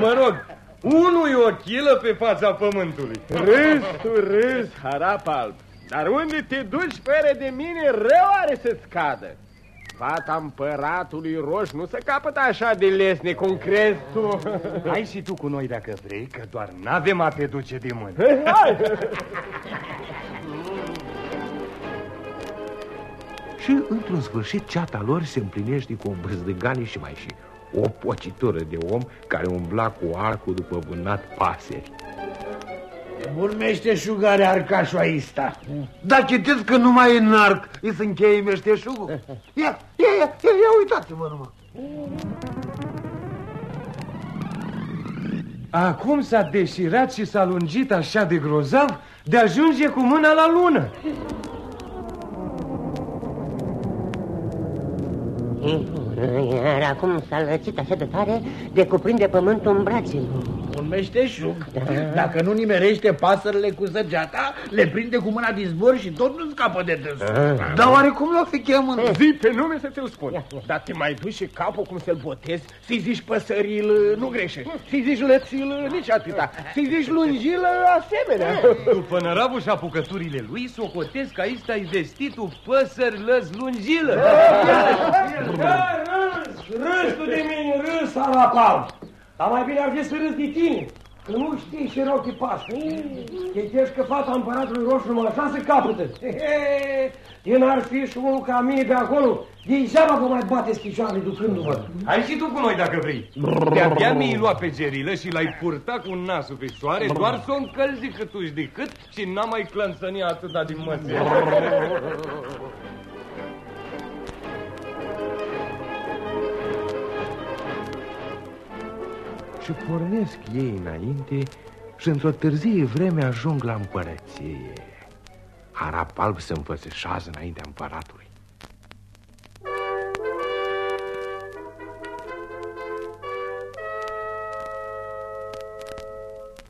Mă rog, unul e ochilă pe fața pământului. Râs tu râs, harap alb, dar unde te duci fără de mine, rău are să-ți cadă. Fata împăratului roș nu se capătă așa de lesne cum crezi tu. Hai și tu cu noi dacă vrei, că doar n-avem a te duce de mână. Hai! Și, într-un sfârșit, ceata lor se împlinește cu o brăzdăganie și mai și o pocitură de om care umbla cu arcul după vânat paseri. Bun meșteșugare arcașul aista. Da, chitiți că numai în arc îi se încheie meșteșugul. Ia, ia, ia, ia, ia uitați-vă numai. Acum s-a deșirat și s-a lungit așa de grozav de ajunge cu mâna la lună. Iar acum s-a lățit așa de tare de cuprinde pământul în brațe. Un meșteșug. Da. Dacă nu nimerește pasările cu săgeata, le prinde cu mâna din zbor și tot nu scapă de dânsul. Da. Dar oare cum l-o fi chemând? Zi pe nume să ți-l spun. Dar te mai duci și capul cum să-l botezi, să-i zici păsăril, nu greșești. Să-i zici lățil, nici atâta. Să-i zici lungil, asemenea. După năravul și apucăturile lui, socotesc că aici ai vestitul păsări lăz lungilă. Râs, râs tu de mine, râs, arapal. Dar mai bine ar fi să râs de tine, că nu știi ce rău te pasă. Chitești că fata împăratului roșu numai așa se capătă. Din ar fi și unul ca mine pe acolo, degeaba vă mai bateți picioarele ducându-vă. Hai și tu cu noi dacă vrei. De-abia mi-ai luat pe gerilă și l-ai purtat cu nasul pe soare, doar să o încălzi cât uși de cât și n-am mai clănțănit atâta din măsie. Și pornesc ei înainte și într-o târzie vreme ajung la împărăție. Harap alb se înfățeșează înaintea împăratului.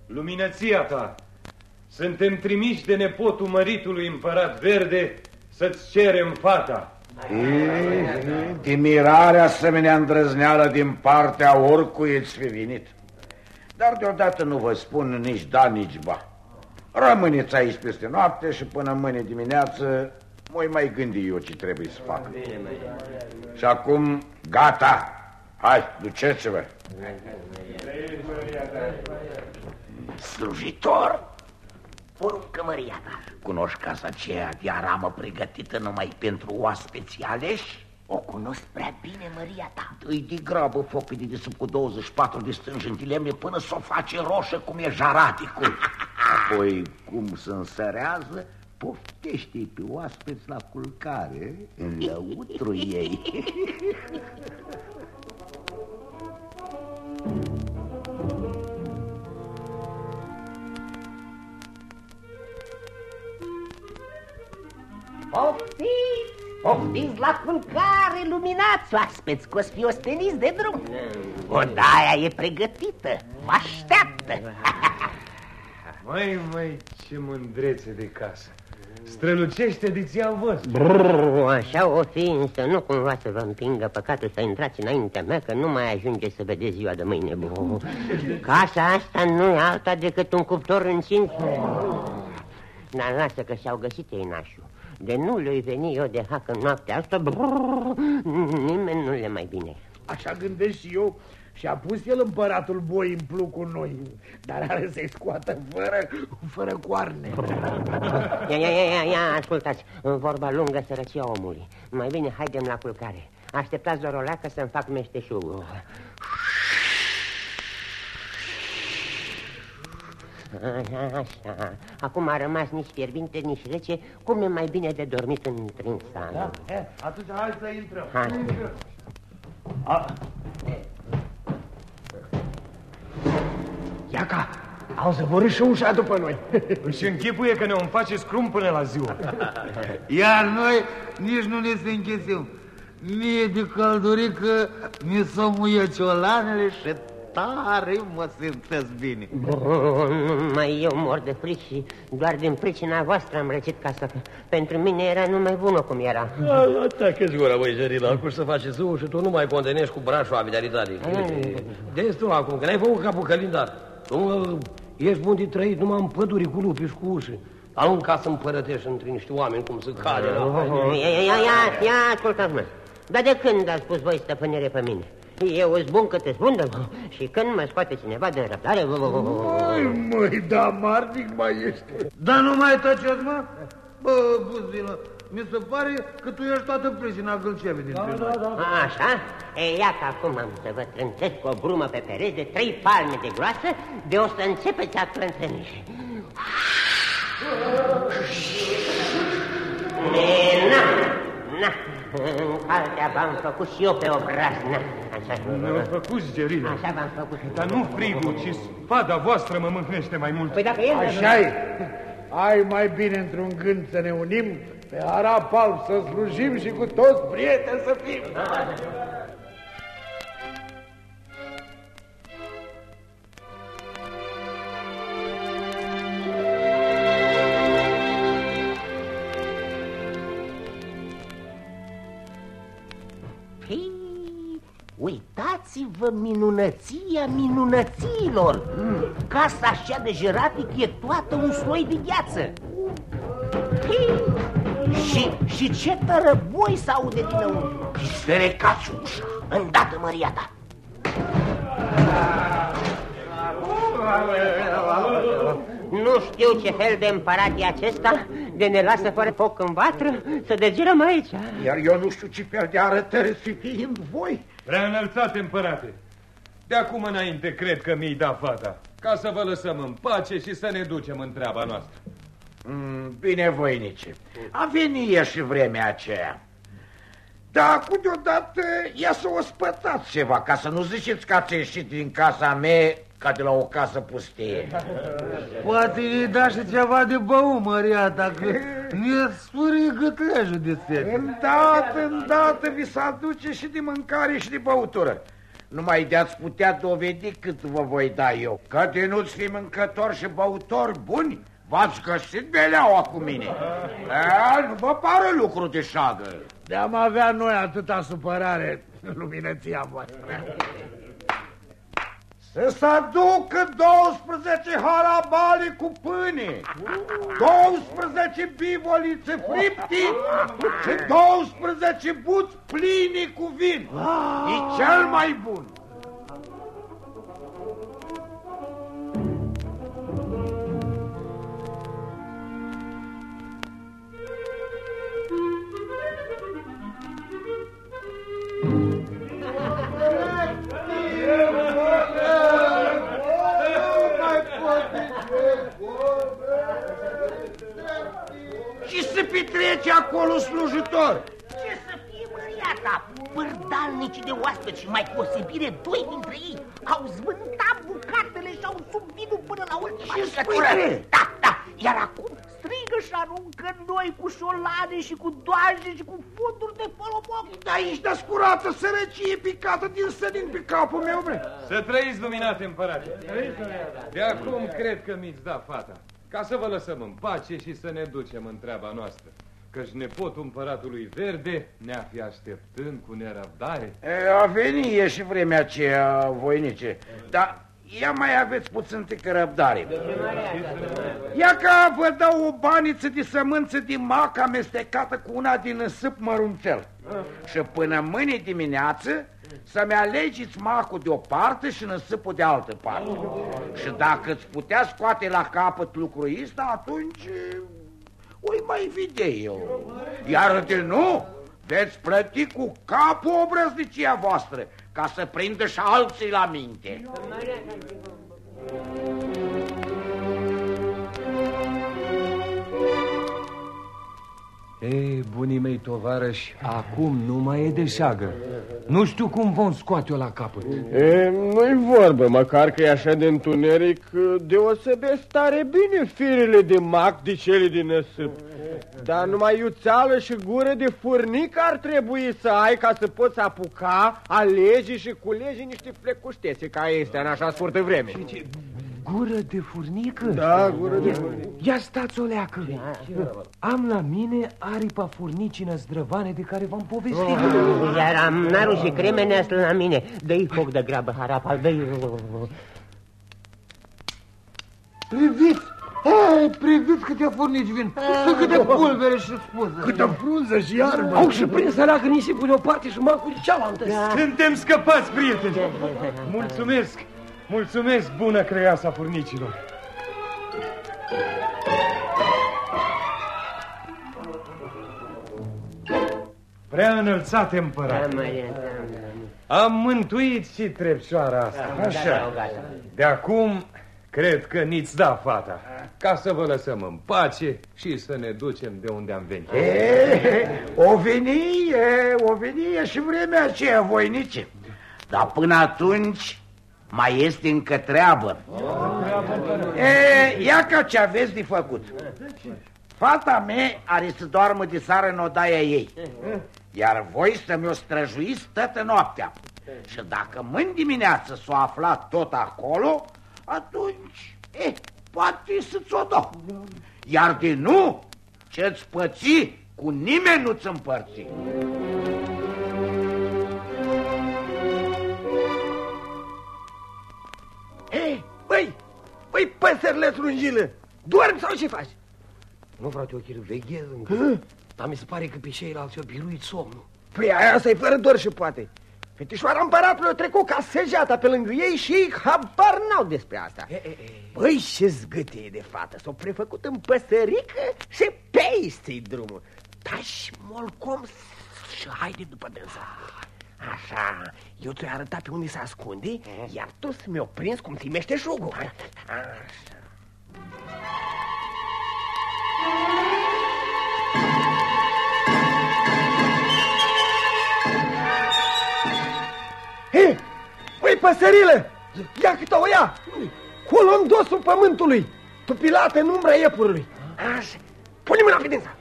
Luminăția ta, suntem trimiși de nepotul măritului împărat verde să-ți cerem fata. De mirare asemenea îndrăzneală din partea oricui îți fi venit. Dar deodată nu vă spun nici da, nici ba. Rămâneți aici peste noapte și până mâine dimineață voi mai gândi eu ce trebuie să fac. Și acum, gata! Hai, duceți-vă! Slujitor, poruncă măria ta. Cunoști casa aceea de aramă pregătită numai pentru oaspeții aleși? O cunosc prea bine, măria ta. Îi de grabă foc de sub cu 24 de stângi în lemne până s-o face roșă cum e jaraticul. Apoi, cum se însărează, poftește pe oaspeți la culcare în lăutru ei. Poftiți! Poftiți la culcare, luminați oaspeți, că o să fie osteniți de drum. Odaia e pregătită, vă așteaptă. Mai, mai, ce mândrețe de casă. Strălucește ediția voastră. Brrr, așa o fi, însă nu cumva să vă împingă păcatul să intrați înaintea mea, că nu mai ajunge să vedeți ziua de mâine. Brrr. Casa asta nu e alta decât un cuptor încins. Dar lasă că și-au găsit ei nașul. De nu le-i veni eu de hac în noaptea asta, brrr, nimeni nu le mai bine. Așa gândesc și eu și a pus el împăratul boi în pluc cu noi, dar are să-i scoată fără, fără coarne. Ia, ia, ia, ia, ia, ascultați, vorba lungă sărăcia omului. Mai bine haidem la culcare. Așteptați doar o leacă să-mi fac meșteșugul. Așa, așa. Acum a rămas nici fierbinte, nici rece. Cum e mai bine de dormit în sală? Da? Eh, atunci hai să intrăm. Hai. A... Iaca, au zăvorât și ușa după noi. Își închipuie că ne vom face scrum până la ziua. Iar noi nici nu ne se închesim. Mie de căldurică mi s-o muie ciolanele și tare mă simțesc bine. Bun, mai eu mor de frici și doar din pricina voastră am răcit casa. că Pentru mine era numai bună cum era. Tacă-ți gura, băi, Zărila, acum să faci zău și tu nu mai contenești cu brașul abilitate. Destul acum, că n-ai făcut capul calendar. Tu ești bun de trăit numai în păduri cu lupi și cu uși. Dar nu ca să împărătești între niște oameni cum se cade. la Ia, ia, ia, ia, ia ascultați-mă. Dar de când ați spus voi stăpânire pe mine? Eu îți bun cât îți bun, dar și când mă scoate cineva din răbdare... Măi, măi, da, marnic mai ești. Dar nu mai tăceți, mă? Bă, buzilă, mi se pare că tu ești toată pricina gâlcevii dintre noi. Așa? E, ia că acum am să vă trântesc cu o brumă pe pereți de trei palme de groasă, de o să începeți a clănțăni. E, na, na, în caltea v-am făcut și eu pe obraz, na, așa. Ne-au făcut gerina. Așa v-am făcut. Dar nu frigul, ci spada voastră mă mâhnește mai mult. Păi dacă el... așa -i. Ai mai bine într-un gând să ne unim, pe arap alb să slujim și cu toți prieteni să fim. Uitați-vă minunăția minunăților! Casa așa de jeratic e toată un sloi de gheață. Păi, și, și ce tărăboi s-aude dinăuntru? Sferecați ușa, îndată măria ta. Nu știu ce fel de împărat e acesta de ne lasă fără foc în vatră să degerăm aici. Iar eu nu știu ce fel de arătări să fiind voi. Prea înălțate, împărate. De acum înainte cred că mi-i da fata, ca să vă lăsăm în pace și să ne ducem în treaba noastră. Mm, binevoinice, a venit e și vremea aceea. Dar acum deodată ia să o spătați ceva, ca să nu ziceți că ați ieșit din casa mea ca de la o casă pustie. Poate îi da și ceva de bău, Maria ta, că ne sfârâie gâtlejul de sete. Îndată, îndată vi se aduce și de mâncare și de băutură. Numai de-ați putea dovedi cât vă voi da eu. Că de nu-ți fi mâncători și băutori buni, v-ați găsit beleaua cu mine. E, nu vă pare lucru de șagă. De-am avea noi atâta supărare, luminăția voastră. Să se aducă 12 harabale cu pâine, 12 bivolițe fripti și 12 buți pline cu vin. E cel mai bun. Sărăcie picată din sădin pe capul meu, bre. Să trăiți luminate, împărate. De acum cred că mi-ți da fata. Ca să vă lăsăm în pace și să ne ducem în treaba noastră. Căci nepotul împăratului verde ne-a fi așteptând cu nerăbdare. E, a venit e și vremea aceea, voinice, dar ia mai aveți puțin tică răbdare. Ia că vă dau o baniță de sămânță de mac amestecată cu una din sâp mărunțel. Și până mâine dimineață să-mi alegeți macul de o parte și năsâpul de altă parte. Și dacă îți putea scoate la capăt lucrul ăsta, atunci oi mai vede eu. Iar de nu, veți plăti cu capul obrăznicia voastră, ca să prindă și alții la minte. Ei, bunii mei tovarăși, acum nu mai e de șagă. Nu știu cum vom scoate-o la capăt. E, nu-i vorbă, măcar că e așa de întuneric, deosebesc tare bine firele de mac de cele din năsâp. Dar numai iuțeală și gură de furnic ar trebui să ai ca să poți apuca, alege și culege niște flecuștese ca este în așa scurtă vreme. Gură de furnică? Da, gură de furnică. Ia stați o leacă. Am la mine aripa furnicii năzdrăvane de care v-am povestit. Oh, Iar amnarul și cremenea sunt la mine. Dă-i foc de grabă, harapal, dă-i... Priviți! Ei, priviți câte furnici vin, și câte pulbere și spuză. Câtă frunză și iarbă. Au și prins săracă nisipul de o parte și macul de cealaltă. Suntem scăpați, prieteni! Mulțumesc! Mulțumesc, bună creasa furnicilor! Prea înălțate împărat. Am mântuit și trepșoara asta. Da, Așa. De acum, cred că niți da fata. Ca să vă lăsăm în pace și să ne ducem de unde am venit. E, o veni, e, o veni e și vremea aceea, voinice. Dar până atunci mai este încă treabă. E, ia ca ce aveți de făcut. Fata mea are să doarmă de sară în odaia ei. Iar voi să mi-o străjuiți toată noaptea. Și dacă mâini dimineață s-o afla tot acolo, atunci, e, poate să-ți o dau. Iar de nu, ce-ți păți, cu nimeni nu-ți împărți. Ei, băi, băi, păsările strungile, dormi sau ce faci? Nu, frate, ochii, veghez încă. Dar mi se pare că pe ceilalți au biruit somnul. Păi aia asta e fără dor și poate. Fetișoara împăratului a trecut ca săgeata pe lângă ei și ei habar n-au despre asta. Băi, ce zgâtie de fată, s-o prefăcut în păsărică și peste drumul. Da și molcom și haide după dânsa. Așa, eu ți-o arăta pe unde se ascunde, iar tu să mi-o prins cum ți meșteșugul. Așa. Hei, băi, păsările, ia câte o ia, colo în dosul pământului, tupilată în umbra iepurului. Așa, pune mâna pe dânsa.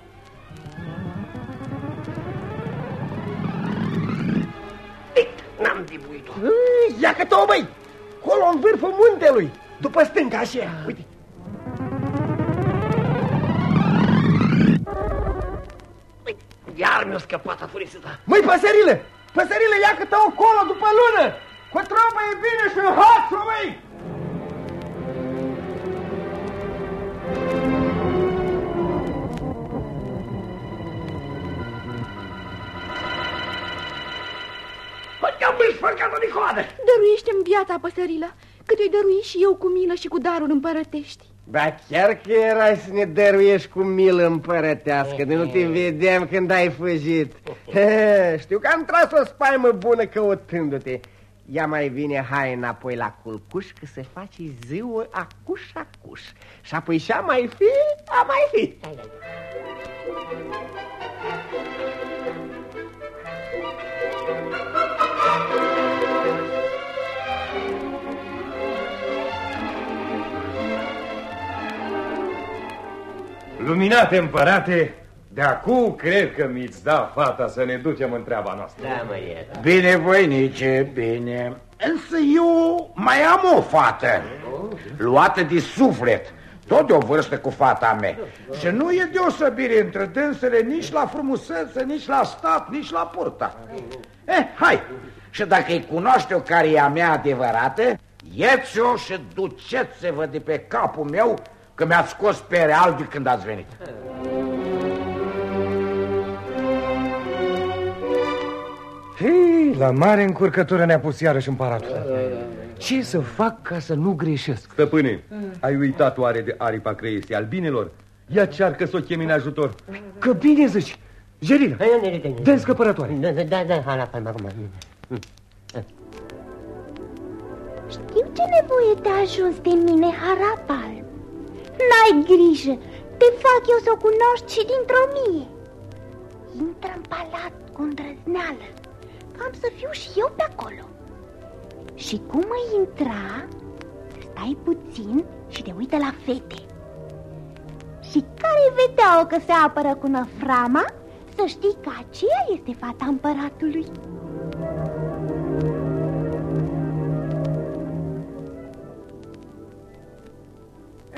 N-am dibuit-o. Ia că o băi! Colo în vârful muntelui, după stânga așa. Uite. Iar mi-a scăpat afurisita. Măi, păsările! Păsările, ia că o colo după lună! Cu tropă e bine și în hoțul, măi! Te-am însfărcat de coadă! Dăruiește-mi viața, păsărilă, că te-o dărui și eu cu milă și cu darul împărătești. Ba chiar că erai să ne dăruiești cu milă împărătească, de nu te vedeam când ai fugit. He, știu că am tras o spaimă bună căutându-te. Ia mai bine, hai înapoi la culcuș, că se face ziua acuș-acuș. Și apoi și-a mai fi, a mai fi. Luminate împărate, de acum cred că mi-ți da fata să ne ducem în treaba noastră. Da, Mărieta. Bine, voinice, bine. Însă eu mai am o fată, luată de suflet, tot de o vârstă cu fata mea. Și nu e deosebire între dânsele nici la frumusețe, nici la stat, nici la purta. Eh, hai, și dacă îi cunoaște-o care e a mea adevărată, ieți-o și duceți-vă de pe capul meu că mi-ați scos pe real de când ați venit. Hei, la mare încurcătură ne-a pus iarăși împăratul. Ce să fac ca să nu greșesc? Stăpâne, ai uitat oare de aripa creiesei albinelor? Ia cearcă să o chemi în ajutor. Că bine zici! Jelina, dă scăpărătoare. Da, da, da, da, hai la palma acum. Știu ce nevoie te ajuns de mine, harapal. N-ai grijă, te fac eu să o cunoști și dintr-o mie. Intră în palat cu îndrăzneală, am să fiu și eu pe acolo. Și cum îi intra, stai puțin și te uită la fete. Și care vedea-o că se apără cu năframa, să știi că aceea este fata împăratului.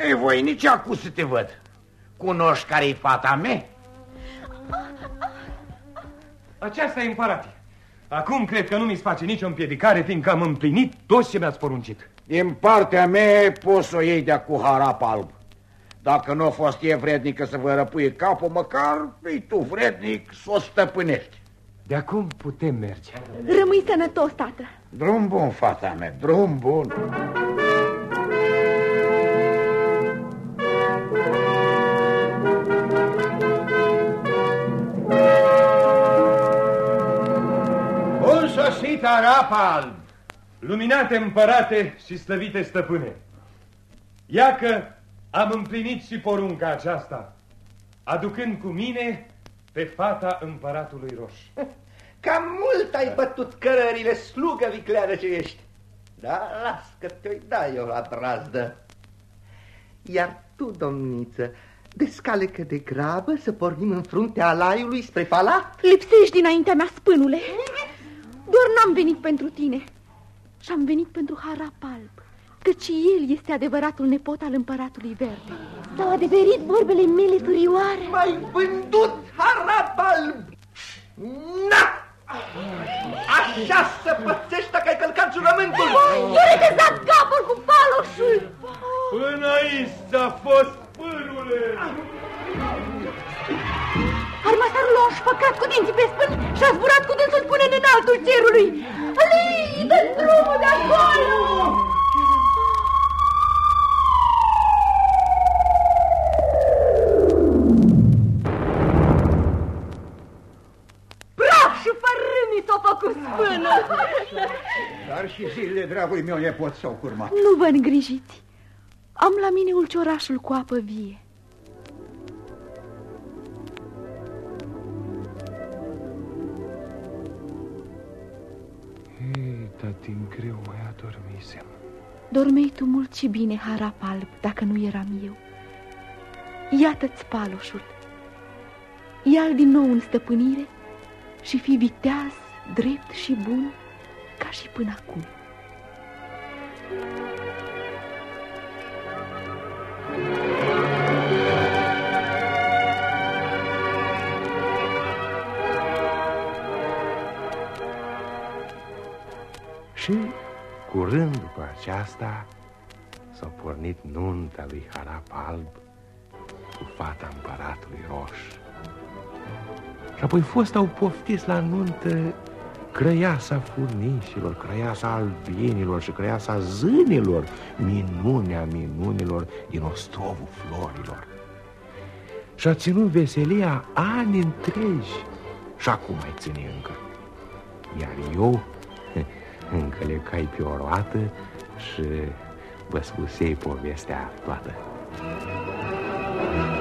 Ei, voi nici acum să te văd. Cunoști care-i fata mea? Aceasta e împărate. Acum cred că nu mi-ți face nicio împiedicare, fiindcă am împlinit tot ce mi-ați poruncit. Din partea mea poți să o iei de cu harap alb. Dacă nu a fost e vrednică să vă răpuie capul, măcar fii tu vrednic să o stăpânești. De acum putem merge. Rămâi sănătos, tată. Drum bun, fata mea, drum bun. Bun sosit, arap alb! Luminate împărate și slăvite stăpâne! Iacă am împlinit și porunca aceasta, aducând cu mine pe fata împăratului roș. Cam mult ai bătut cărările, slugă vicleană ce ești. Da, las că te-o da eu la brazdă. Iar tu, domniță, descalecă de grabă să pornim în fruntea alaiului spre palat? Lipsești dinaintea mea, spânule. Doar n-am venit pentru tine. Și-am venit pentru harap alb, căci el este adevăratul nepot al împăratului verde. S-au adeverit vorbele mele furioare. M-ai vândut harap alb! Na! Așa să pățești dacă ai călcat jurământul! Eu te dat capul cu paloșul! Până aici a fost pârule! Armasarul l-a șfăcat cu dinții pe spân și a zburat cu dânsul până în altul cerului. Alei, dă drumul de acolo! Praf și fărâmii s-o făcut spână! Dar și zilele dragului meu nepot s-au curmat. Nu vă îngrijiți. Am la mine ulciorașul cu apă vie. Greu mai adormisem. Dormei tu mult și bine, harap alb, dacă nu eram eu. Iată-ți paloșul. Ia-l din nou în stăpânire și fi viteaz, drept și bun, ca și până acum. Și aceasta s-a pornit nunta lui Harap Alb cu fata împăratului Roș. Și apoi fost au poftiți la nuntă crăiasa furnișilor, crăiasa albienilor și crăiasa zânilor, minunea minunilor din ostrovul florilor. Și a ținut veselia ani întregi și acum mai ține încă. Iar eu încă le cai pe o roată și vă spusei povestea toată. Thank you.